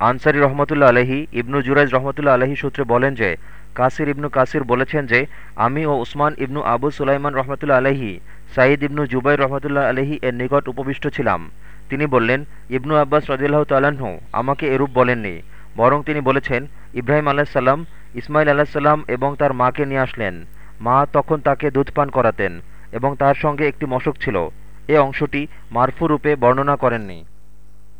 আনসারি রহমতুল্লা আলহী ইবনু জুরাইজ রহমতুল্লা আলহী সূত্রে বলেন যে, কাসির ইবনু কাসির বলেছেন যে, আমি ও উসমান ইবনু আবু সুলাইমান রহমতুল্লা আলহী সাঈদ ইবনু জুবাই রহমতুল্লাহ আলহী এর নিকট উপবিষ্ট ছিলাম। তিনি বললেন, ইবনু আব্বাস রদিল্লাহ তাল্লাহ্ন আমাকে এরূপ বলেননি, বরং তিনি বলেছেন, ইব্রাহিম আলাহ সাল্লাম ইসমাইল আলাহ সাল্লাম এবং তার মাকে নিয়ে আসলেন। মা তখন তাকে দুধ পান করাতেন এবং তার সঙ্গে একটি মশক ছিল। এ অংশটি মারফু রূপে বর্ণনা করেননি।